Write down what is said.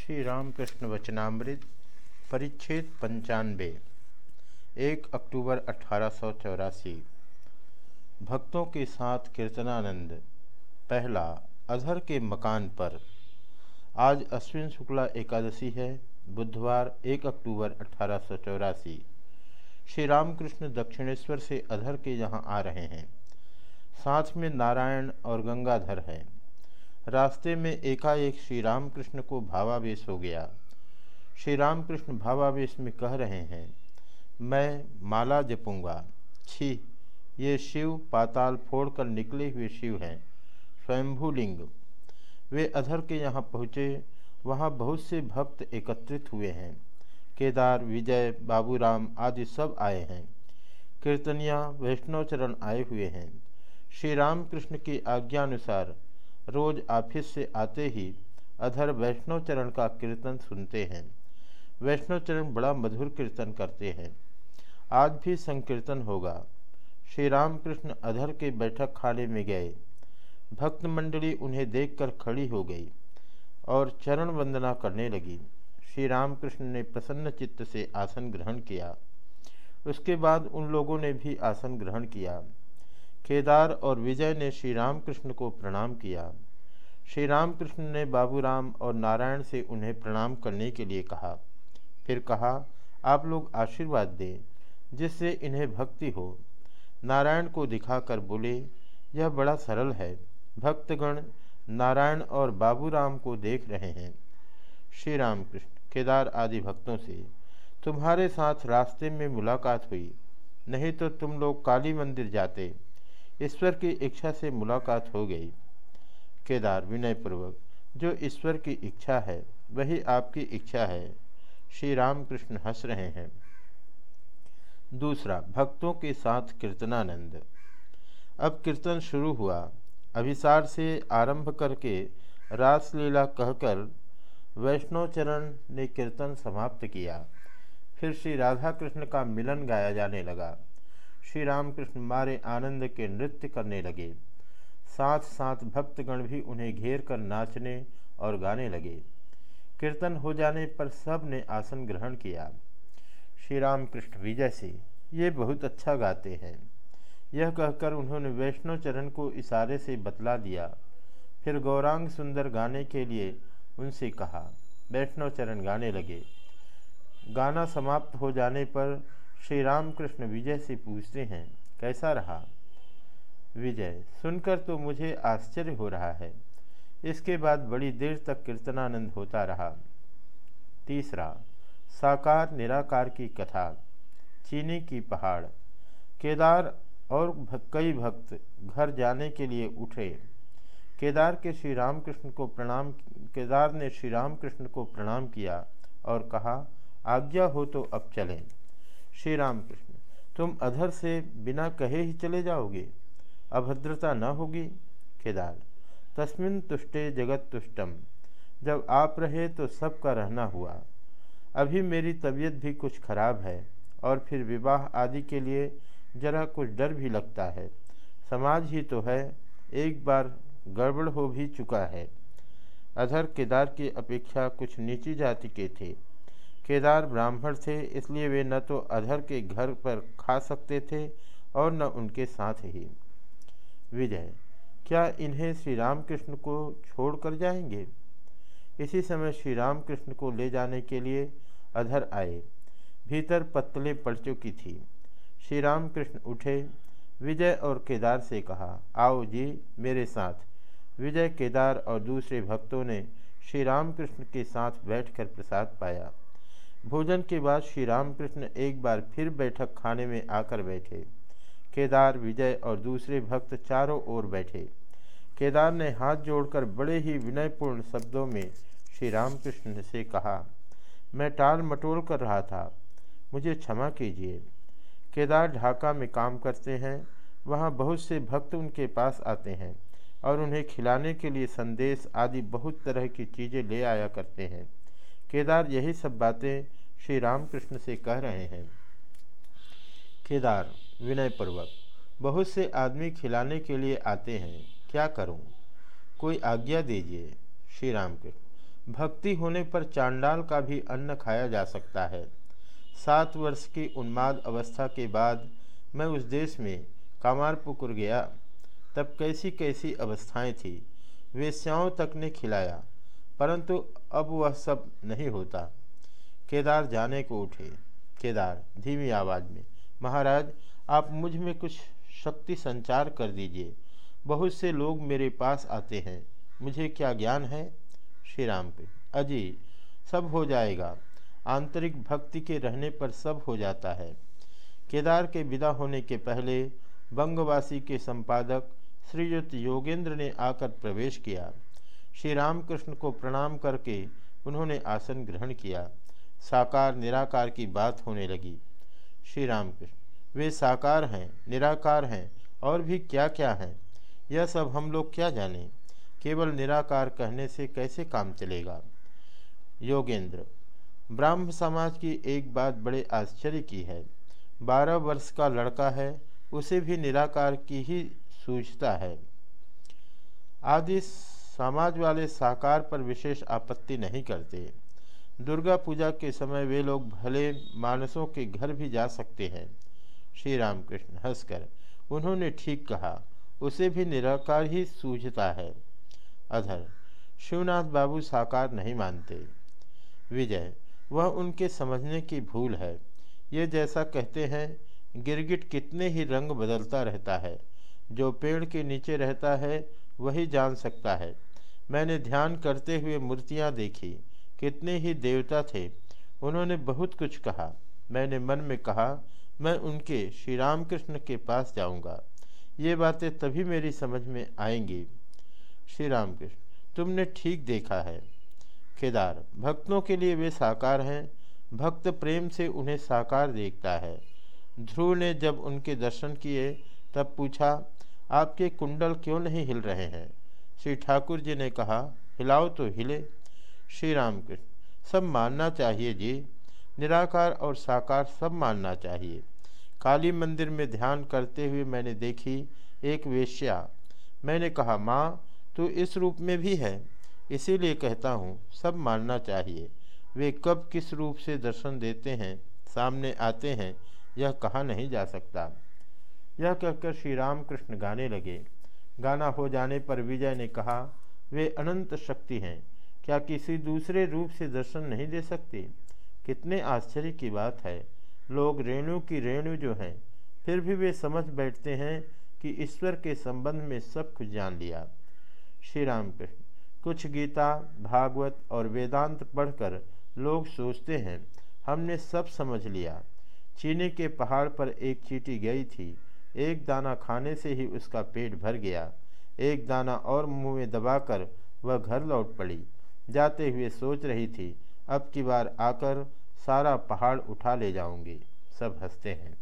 श्री रामकृष्ण वचनामृत, परिच्छेद पंचानवे एक अक्टूबर अठारह भक्तों के साथ कीर्तनानंद, पहला अधर के मकान पर। आज अश्विन शुक्ला एकादशी है, बुधवार एक अक्टूबर अठारह सौ चौरासी। श्री रामकृष्ण दक्षिणेश्वर से अधर के यहाँ आ रहे हैं। साथ में नारायण और गंगाधर है। रास्ते में एकाएक श्री रामकृष्ण को भावावेश हो गया। श्री रामकृष्ण भावावेश में कह रहे हैं, मैं माला जपूँगा। छी, ये शिव पाताल फोड़कर निकले हुए शिव हैं, स्वयंभूलिंग। वे अधर के यहाँ पहुँचे, वहाँ बहुत से भक्त एकत्रित हुए हैं। केदार, विजय, बाबूराम आदि सब आए हैं। कीर्तनिया, वैष्णवचरण आए हुए हैं। श्री रामकृष्ण की आज्ञानुसार रोज ऑफ़िस से आते ही अधर वैष्णव चरण का कीर्तन सुनते हैं। वैष्णव चरण बड़ा मधुर कीर्तन करते हैं। आज भी संकीर्तन होगा। श्री रामकृष्ण अधर के बैठक खाने में गए। भक्त मंडली उन्हें देखकर खड़ी हो गई और चरण वंदना करने लगी। श्री रामकृष्ण ने प्रसन्न चित्त से आसन ग्रहण किया। उसके बाद उन लोगों ने भी आसन ग्रहण किया। केदार और विजय ने श्री रामकृष्ण को प्रणाम किया। श्री रामकृष्ण ने बाबूराम और नारायण से उन्हें प्रणाम करने के लिए कहा। फिर कहा, आप लोग आशीर्वाद दें, जिससे इन्हें भक्ति हो। नारायण को दिखाकर बोले, यह बड़ा सरल है। भक्तगण नारायण और बाबूराम को देख रहे हैं। श्री रामकृष्ण, केदार आदि भक्तों से, तुम्हारे साथ रास्ते में मुलाकात हुई। नहीं तो तुम लोग काली मंदिर जाते। ईश्वर की इच्छा से मुलाकात हो गई। केदार विनयपूर्वक, जो ईश्वर की इच्छा है, वही आपकी इच्छा है। श्री रामकृष्ण हंस रहे हैं। दूसरा, भक्तों के साथ कीर्तनानंद। अब कीर्तन शुरू हुआ। अभिसार से आरंभ करके रासलीला कहकर वैष्णवचरण ने कीर्तन समाप्त किया। फिर श्री राधा कृष्ण का मिलन गाया जाने लगा। श्री रामकृष्ण मारे आनंद के नृत्य करने लगे। साथ साथ भक्तगण भी उन्हें घेर कर नाचने और गाने लगे। कीर्तन हो जाने पर सबने आसन ग्रहण किया। श्री रामकृष्ण विजय से, ये बहुत अच्छा गाते हैं। यह कहकर उन्होंने वैष्णव चरण को इशारे से बतला दिया। फिर गौरांग सुंदर गाने के लिए उनसे कहा। वैष्णव चरण गाने लगे। गाना समाप्त हो जाने पर श्री रामकृष्ण विजय से पूछते हैं, कैसा रहा? विजय, सुनकर तो मुझे आश्चर्य हो रहा है। इसके बाद बड़ी देर तक कीर्तनानंद होता रहा। तीसरा, साकार निराकार की कथा, चीनी की पहाड़। केदार और कई भक्त घर जाने के लिए उठे। केदार के श्री रामकृष्ण को प्रणाम, केदार ने श्री रामकृष्ण को प्रणाम किया और कहा, आज्ञा हो तो अब चलें। श्री राम कृष्ण तुम अधर से बिना कहे ही चले जाओगे, अभद्रता न होगी। केदार, तस्मिन तुष्टे जगत तुष्टम, जब आप रहे तो सबका रहना हुआ। अभी मेरी तबीयत भी कुछ खराब है, और फिर विवाह आदि के लिए जरा कुछ डर भी लगता है। समाज ही तो है, एक बार गड़बड़ हो भी चुका है। अधर केदार की अपेक्षा कुछ नीची जाति के थे। केदार ब्राह्मण थे, इसलिए वे न तो अधर के घर पर खा सकते थे और न उनके साथ ही। विजय, क्या इन्हें श्री रामकृष्ण को छोड़ कर जाएँगे? इसी समय श्री रामकृष्ण को ले जाने के लिए अधर आए। भीतर पत्तलें पड़ चुकी थी। श्री रामकृष्ण उठे। विजय और केदार से कहा, आओ जी, मेरे साथ। विजय, केदार और दूसरे भक्तों ने श्री रामकृष्ण के साथ बैठकर प्रसाद पाया। भोजन के बाद श्री रामकृष्ण एक बार फिर बैठक खाने में आकर बैठे। केदार, विजय और दूसरे भक्त चारों ओर बैठे। केदार ने हाथ जोड़कर बड़े ही विनयपूर्ण शब्दों में श्री रामकृष्ण से कहा, मैं टाल मटोल कर रहा था। मुझे क्षमा कीजिए। केदार ढाका में काम करते हैं। वहाँ बहुत से भक्त उनके पास आते हैं और उन्हें खिलाने के लिए संदेश आदि बहुत तरह की चीज़ें ले आया करते हैं। केदार यही सब बातें श्री रामकृष्ण से कह रहे हैं। केदार, विनयपूर्वक, बहुत से आदमी खिलाने के लिए आते हैं। क्या करूँ? कोई आज्ञा दीजिए श्री रामकृष्ण भक्ति होने पर चांडाल का भी अन्न खाया जा सकता है। सात वर्ष की उन्माद अवस्था के बाद मैं उस देश में कामारपुकुर गया। तब कैसी कैसी अवस्थाएँ थी। वेश्याओं तक ने खिलाया। परंतु अब वह सब नहीं होता। केदार जाने को उठे। केदार, धीमी आवाज़ में, महाराज, आप मुझमें कुछ शक्ति संचार कर दीजिए। बहुत से लोग मेरे पास आते हैं। मुझे क्या ज्ञान है? श्री राम पे अजी, सब हो जाएगा। आंतरिक भक्ति के रहने पर सब हो जाता है। केदार के विदा होने के पहले बंगवासी के संपादक श्रीयुक्त योगेंद्र ने आकर प्रवेश किया। श्री रामकृष्ण को प्रणाम करके उन्होंने आसन ग्रहण किया। साकार निराकार की बात होने लगी। श्री रामकृष्ण वे साकार हैं, निराकार हैं, और भी क्या क्या हैं? यह सब हम लोग क्या जाने? केवल निराकार कहने से कैसे काम चलेगा? योगेंद्र, ब्राह्म समाज की एक बात बड़े आश्चर्य की है। बारह वर्ष का लड़का है, उसे भी निराकार की ही सूझता है। आदि समाज वाले साकार पर विशेष आपत्ति नहीं करते। दुर्गा पूजा के समय वे लोग भले मानसों के घर भी जा सकते हैं। श्री रामकृष्ण हंसकर, उन्होंने ठीक कहा, उसे भी निराकार ही सूझता है। अधर, शिवनाथ बाबू साकार नहीं मानते। विजय, वह उनके समझने की भूल है। ये जैसा कहते हैं, गिरगिट कितने ही रंग बदलता रहता है। जो पेड़ के नीचे रहता है, वही जान सकता है। मैंने ध्यान करते हुए मूर्तियाँ देखी, कितने ही देवता थे। उन्होंने बहुत कुछ कहा। मैंने मन में कहा, मैं उनके श्री रामकृष्ण के पास जाऊँगा। ये बातें तभी मेरी समझ में आएँगी। श्री रामकृष्ण तुमने ठीक देखा है। केदार, भक्तों के लिए वे साकार हैं। भक्त प्रेम से उन्हें साकार देखता है। ध्रुव ने जब उनके दर्शन किए, तब पूछा, आपके कुंडल क्यों नहीं हिल रहे हैं? श्री ठाकुर जी ने कहा, हिलाओ तो हिले, श्री राम कृष्ण सब मानना चाहिए जी। निराकार और साकार सब मानना चाहिए। काली मंदिर में ध्यान करते हुए मैंने देखी एक वेश्या। मैंने कहा, माँ, तू इस रूप में भी है। इसीलिए कहता हूँ, सब मानना चाहिए। वे कब किस रूप से दर्शन देते हैं, सामने आते हैं, यह कहा नहीं जा सकता। यह कहकर श्री राम कृष्ण गाने लगे। गाना हो जाने पर विजय ने कहा, वे अनंत शक्ति हैं। क्या किसी दूसरे रूप से दर्शन नहीं दे सकते? कितने आश्चर्य की बात है। लोग रेणु की रेणु जो हैं, फिर भी वे समझ बैठते हैं कि ईश्वर के संबंध में सब कुछ जान लिया। श्री राम कृष्ण, कुछ गीता, भागवत और वेदांत पढ़कर लोग सोचते हैं, हमने सब समझ लिया। चीनी के पहाड़ पर एक चीटी गई थी। एक दाना खाने से ही उसका पेट भर गया। एक दाना और मुँह में दबाकर वह घर लौट पड़ी। जाते हुए सोच रही थी, अब की बार आकर सारा पहाड़ उठा ले जाऊँगी। सब हँसते हैं।